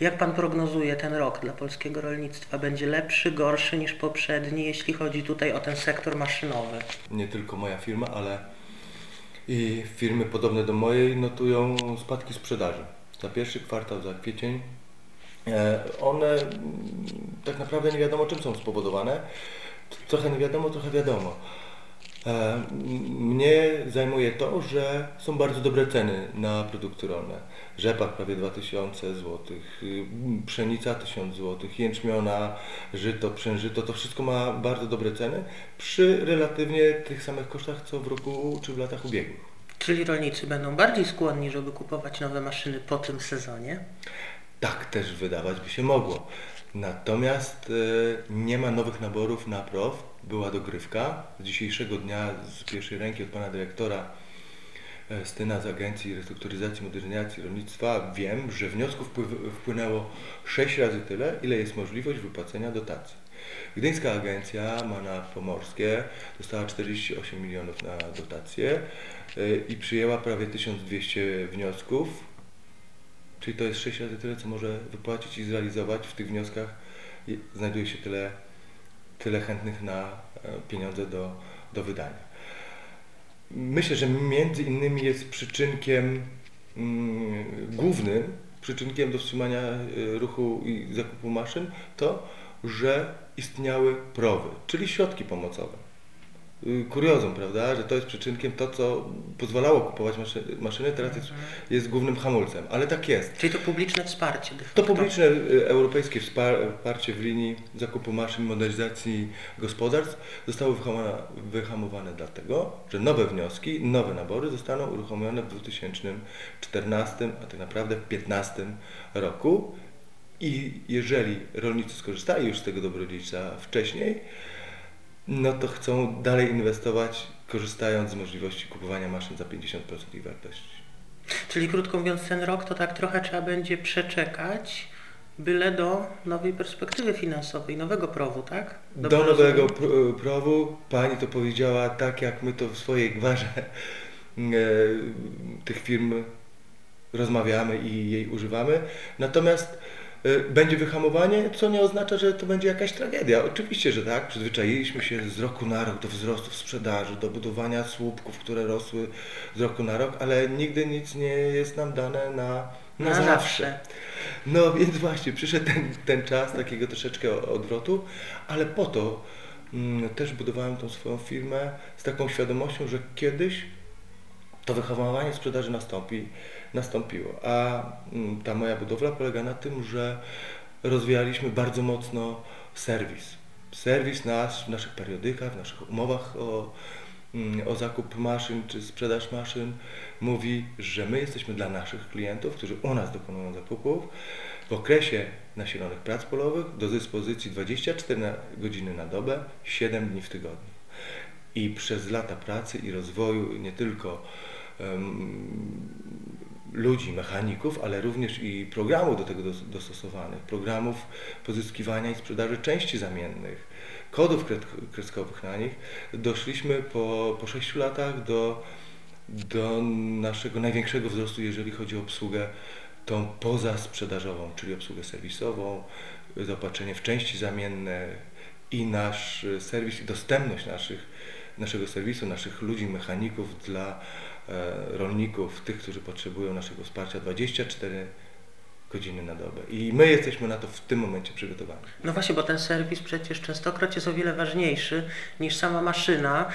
Jak pan prognozuje ten rok dla polskiego rolnictwa? Będzie lepszy, gorszy niż poprzedni, jeśli chodzi tutaj o ten sektor maszynowy? Nie tylko moja firma, ale i firmy podobne do mojej notują spadki sprzedaży. Za pierwszy kwartał, za kwiecień. E, One mm, tak naprawdę nie wiadomo czym są spowodowane. Trochę nie wiadomo, trochę wiadomo. E, Mnie zajmuje to, że są bardzo dobre ceny na produkty rolne. Rzepak prawie 2000 zł, pszenica 1000 zł, jęczmiona, żyto, przężyto, to wszystko ma bardzo dobre ceny przy relatywnie tych samych kosztach co w roku czy w latach ubiegłych. Czyli rolnicy będą bardziej skłonni, żeby kupować nowe maszyny po tym sezonie? Tak też wydawać by się mogło. Natomiast e, nie ma nowych naborów na PROW. Była dogrywka. Z dzisiejszego dnia z pierwszej ręki od pana dyrektora e, Styna z Agencji Restrukturyzacji i Modernizacji Rolnictwa wiem, że wniosków wpłynęło 6 razy tyle, ile jest możliwość wypłacenia dotacji. Gdyńska agencja ma na Pomorskie, dostała 48 milionów na dotację e, i przyjęła prawie 1200 wniosków. Czyli to jest 6 razy tyle, co może wypłacić i zrealizować. W tych wnioskach znajduje się tyle, tyle chętnych na e, pieniądze do, do wydania. Myślę, że między innymi jest przyczynkiem mm, głównym, przyczynkiem do wstrzymania e, ruchu i zakupu maszyn to, że istniały prowy, czyli środki pomocowe. Y, Kuriozum, prawda, że to jest przyczynkiem to, co pozwalało kupować maszy- maszyny, teraz jest, jest głównym hamulcem, ale tak jest. Czyli to publiczne wsparcie To publiczne y, europejskie wspar- wsparcie w linii zakupu maszyn, modernizacji gospodarstw zostało wyhamowane, wyhamowane dlatego, że nowe wnioski, nowe nabory zostaną uruchomione w 2014, a tak naprawdę w 2015 roku. I jeżeli rolnicy skorzystali już z tego dobrodziejstwa wcześniej, no to chcą dalej inwestować, korzystając z możliwości kupowania maszyn za 50% ich wartości. Czyli krótko mówiąc, ten rok to tak trochę trzeba będzie przeczekać, byle do nowej perspektywy finansowej, nowego prowu, tak? Dobrze Do nowego rozumiem? pr- prowu pani to powiedziała tak, jak my to w swojej gwarze e, tych firm rozmawiamy i jej używamy. Natomiast będzie wyhamowanie, co nie oznacza, że to będzie jakaś tragedia. Oczywiście, że tak. Przyzwyczailiśmy się z roku na rok do wzrostu sprzedaży, do budowania słupków, które rosły z roku na rok, ale nigdy nic nie jest nam dane na, na, Na zawsze. zawsze. No więc właśnie, przyszedł ten, ten czas takiego troszeczkę odwrotu, ale po to mm, też budowałem tą swoją firmę z taką świadomością, że kiedyś to wyhamowanie sprzedaży nastąpi, nastąpiło. A mm, ta moja budowla polega na tym, że rozwijaliśmy bardzo mocno serwis. Serwis nasz w naszych periodykach, w naszych umowach o, mm, o zakup maszyn czy sprzedaż maszyn mówi, że my jesteśmy dla naszych klientów, którzy u nas dokonują zakupów, w okresie nasilonych prac polowych do dyspozycji 24 na- godziny na dobę, 7 dni w tygodniu. I przez lata pracy i rozwoju nie tylko ludzi, mechaników, ale również i programów do tego dos- dostosowanych, programów pozyskiwania i sprzedaży części zamiennych, kodów kreskowych na nich, doszliśmy po, po 6 latach do, do naszego największego wzrostu, jeżeli chodzi o obsługę tą pozasprzedażową, czyli obsługę serwisową, zaopatrzenie w części zamienne i nasz serwis i dostępność naszych, naszego serwisu, naszych ludzi, mechaników dla rolników, tych, którzy potrzebują naszego wsparcia 24 godziny na dobę. I my jesteśmy na to w tym momencie przygotowani. No właśnie, bo ten serwis przecież częstokroć jest o wiele ważniejszy niż sama maszyna.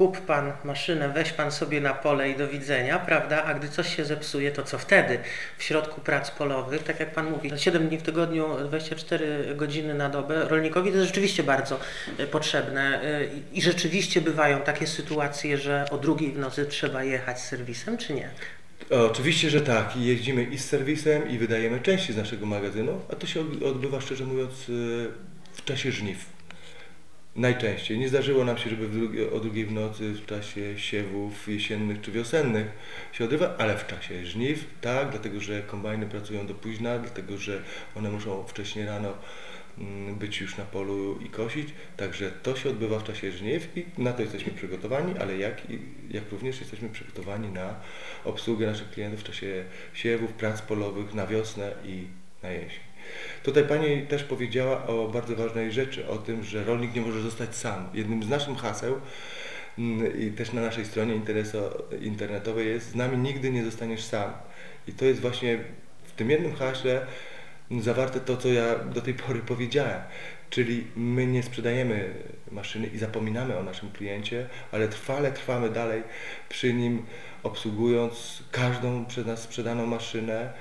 Kup pan maszynę, weź pan sobie na pole i do widzenia, prawda? A gdy coś się zepsuje, to co wtedy? W środku prac polowych, tak jak pan mówi, 7 dni w tygodniu, 24 godziny na dobę, rolnikowi to jest rzeczywiście bardzo e, potrzebne. E, i- rzeczywiście bywają takie sytuacje, że o drugiej w nocy trzeba jechać z serwisem, czy nie? Oczywiście, że tak. I jeździmy i z serwisem, i wydajemy części z naszego magazynu, a to się od- odbywa, szczerze mówiąc, w czasie żniw. Najczęściej. Nie zdarzyło nam się, żeby w drugie, o drugiej w nocy, w czasie siewów jesiennych czy wiosennych się odbywa, ale w czasie żniw, tak, dlatego że kombajny pracują do późna, dlatego że one muszą wcześniej rano mm, być już na polu i kosić, także to się odbywa w czasie żniw i na to jesteśmy przygotowani, ale jak, jak również jesteśmy przygotowani na obsługę naszych klientów w czasie siewów, prac polowych, na wiosnę i na jesień. Tutaj Pani też powiedziała o bardzo ważnej rzeczy, o tym, że rolnik nie może zostać sam. Jednym z naszych haseł mm, i też na naszej stronie internetowej jest z nami nigdy nie zostaniesz sam. I to jest właśnie w tym jednym haśle zawarte to, co ja do tej pory powiedziałem. Czyli my nie sprzedajemy maszyny i zapominamy o naszym kliencie, ale trwale trwamy dalej przy nim, obsługując każdą przez nas sprzedaną maszynę,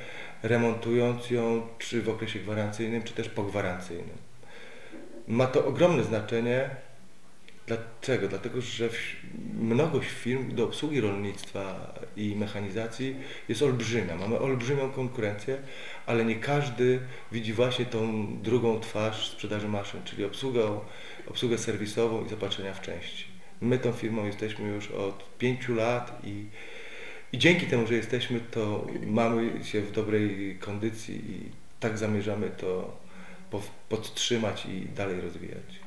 remontując ją czy w okresie gwarancyjnym, czy też pogwarancyjnym. Ma to ogromne znaczenie. Dlaczego? Dlatego, że mnogość firm do obsługi rolnictwa i mechanizacji jest olbrzymia. Mamy olbrzymią konkurencję, ale nie każdy widzi właśnie tą drugą twarz sprzedaży maszyn, czyli obsługę, obsługę serwisową i zapatrzenia w części. My tą firmą jesteśmy już od pięciu lat i, i dzięki temu, że jesteśmy, to mamy się w dobrej kondycji i tak zamierzamy to podtrzymać i dalej rozwijać.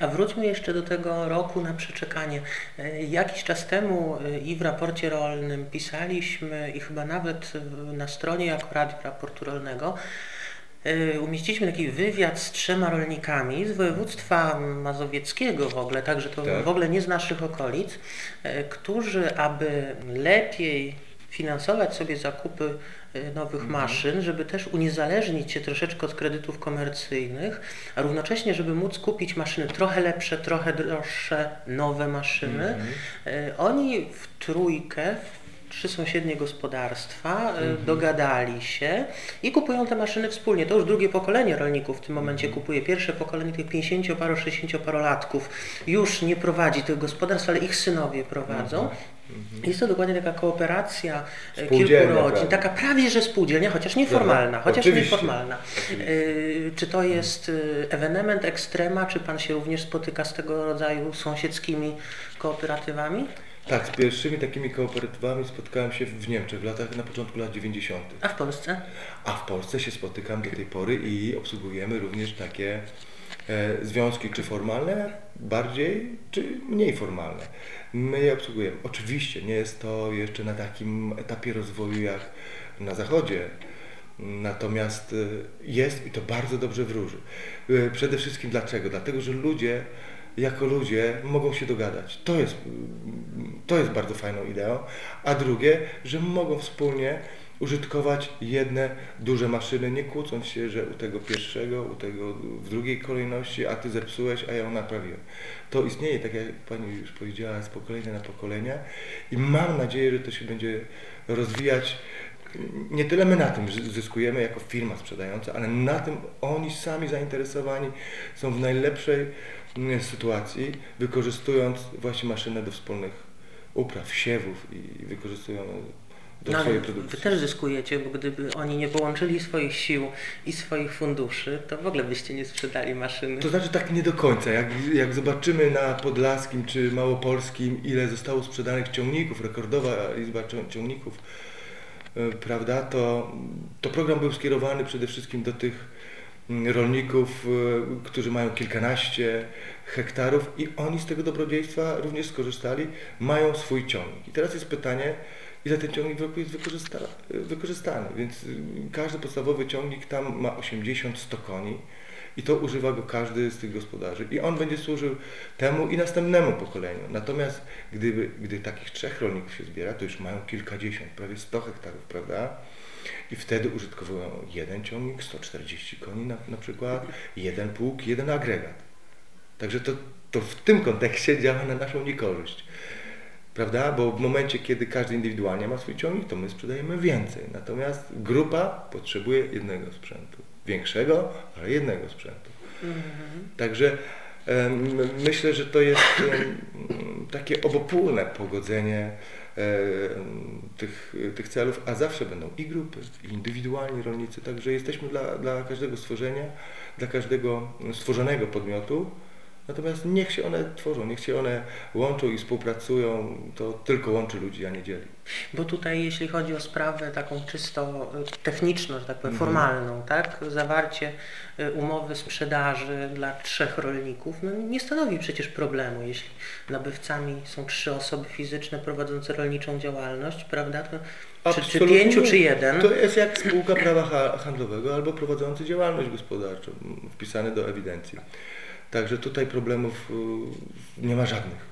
A wróćmy jeszcze do tego roku na przeczekanie. E, Jakiś czas temu e, i w raporcie rolnym pisaliśmy i chyba nawet na stronie jako Radio Raportu Rolnego umieściliśmy taki wywiad z trzema rolnikami z województwa mazowieckiego w ogóle, także to Tak. w ogóle nie z naszych okolic, e, którzy aby lepiej finansować sobie zakupy e, nowych maszyn, żeby też uniezależnić się troszeczkę od kredytów komercyjnych, a równocześnie, żeby móc kupić maszyny trochę lepsze, trochę droższe, nowe maszyny. E, Oni w trójkę, w trzy sąsiednie gospodarstwa e, dogadali się i kupują te maszyny wspólnie. To już drugie pokolenie rolników w tym momencie kupuje. Pierwsze pokolenie tych 50-paro, 60-parolatków już nie prowadzi tych gospodarstw, ale ich synowie prowadzą. Jest to dokładnie taka kooperacja e, kilku rodzin, taka prawie że spółdzielnia, chociaż nieformalna, chociaż Oczywiście. nieformalna. Y, Czy to jest y, ewenement ekstrema, czy Pan się również spotyka z tego rodzaju sąsiedzkimi kooperatywami? Tak, z pierwszymi takimi kooperatywami spotkałem się w Niemczech w latach, na początku lat 90. A w Polsce? A w Polsce się spotykam do tej pory i obsługujemy również takie e, związki, czy formalne, bardziej, czy mniej formalne. My je obsługujemy. Oczywiście nie jest to jeszcze na takim etapie rozwoju jak na Zachodzie, natomiast e, jest i to bardzo dobrze wróży. E, Przede wszystkim dlaczego? Dlatego, że ludzie jako ludzie mogą się dogadać. To jest, to jest bardzo fajną ideą. A drugie, że mogą wspólnie użytkować jedne duże maszyny, nie kłócąc się, że u tego pierwszego, u tego w drugiej kolejności, a ty zepsułeś, a ja ją naprawiłem. To istnieje, tak jak Pani już powiedziała, z pokolenia na pokolenie i mam nadzieję, że to się będzie rozwijać. Nie tyle my na tym zyskujemy jako firma sprzedająca, ale na tym oni sami zainteresowani są w najlepszej mm, sytuacji, wykorzystując właśnie maszynę do wspólnych upraw, siewów i wykorzystują do No, swojej wy produkcji. też zyskujecie, bo gdyby oni nie połączyli swoich sił i swoich funduszy, to w ogóle byście nie sprzedali maszyny. To znaczy tak nie do końca. Jak, jak zobaczymy na Podlaskim czy Małopolskim, ile zostało sprzedanych ciągników, rekordowa liczba cią- ciągników, e, prawda, to, to program był skierowany przede wszystkim do tych rolników, e, którzy mają kilkanaście hektarów i oni z tego dobrodziejstwa również skorzystali, mają swój ciągnik. I teraz jest pytanie, ile ten ciągnik w roku jest wykorzysta, wykorzystany. Więc y, każdy podstawowy ciągnik tam ma 80-100 koni i to używa go każdy z tych gospodarzy. I on będzie służył temu i następnemu pokoleniu. Natomiast gdyby, gdy takich trzech rolników się zbiera, to już mają kilkadziesiąt, prawie 100 hektarów, prawda? I wtedy użytkowują jeden ciągnik, 140 koni na, na przykład, jeden pług, jeden agregat. Także to, to w tym kontekście działa na naszą niekorzyść. Prawda? Bo w momencie, kiedy każdy indywidualnie ma swój ciągnik, to my sprzedajemy więcej. Natomiast grupa potrzebuje jednego sprzętu. Większego, ale jednego sprzętu. Także em, myślę, że to jest takie obopólne pogodzenie tych, tych celów, a zawsze będą i grupy, i indywidualni rolnicy. Także jesteśmy dla, dla każdego stworzenia, dla każdego stworzonego podmiotu Natomiast niech się one tworzą, niech się one łączą i współpracują, to tylko łączy ludzi, a nie dzieli. Bo tutaj jeśli chodzi o sprawę taką czysto y, techniczną, że tak powiem, Mhm. formalną, tak? Zawarcie y, umowy sprzedaży dla trzech rolników no, nie stanowi przecież problemu. Jeśli nabywcami są trzy osoby fizyczne prowadzące rolniczą działalność, prawda? To, czy, czy pięciu, czy jeden? To jest jak spółka prawa ha- handlowego albo prowadzący działalność gospodarczą, wpisany do ewidencji. Także tutaj problemów y, nie ma żadnych.